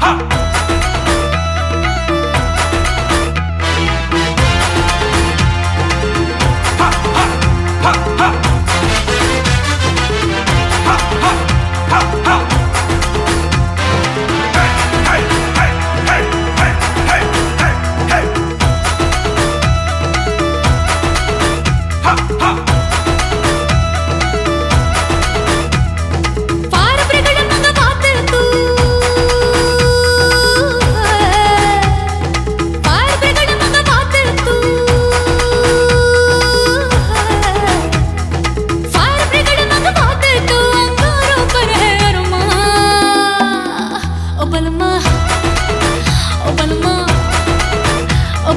Ha!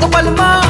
trabalho mal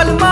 पल